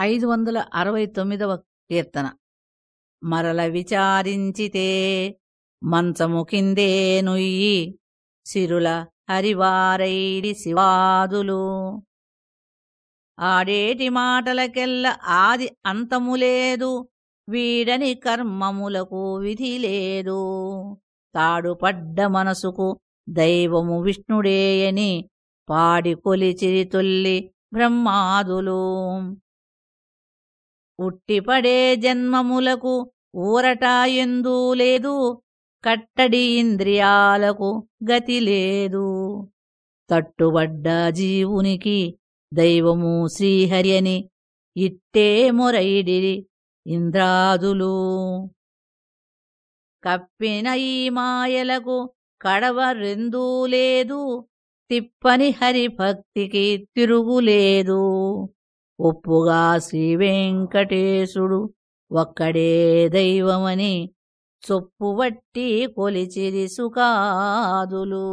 ఐదు వందల అరవై తొమ్మిదవ కీర్తన. మరల విచారించితే మంచము కిందే నుయ్యి సిరుల హరివారైడి శివాదులు. ఆడేటి మాటలకెల్ల ఆది అంతములేదు వీడని కర్మములకు విధి లేదు. తాడుపడ్డ మనసుకు దైవము విష్ణుడేయని పాడి కొలిచిరి తొల్లి బ్రహ్మాదులు. ఉట్టిపడే జన్మములకు ఊరట లేదు కట్టడి ఇంద్రియాలకు గతి లేదు. తట్టుబడ్డ జీవునికి దైవము శ్రీహరి అని ఇట్టే మొరైడిరి ఇంద్రాదులు. కప్పిన ఈ మాయలకు కడవ రెందూ లేదు తిప్పని హరిభక్తికి తిరుగులేదు. ఒప్పుగా శ్రీవెంకటేశుడు ఒక్కడే దైవమని చొప్పువట్టి కొలిచిరి సుఖాదులు.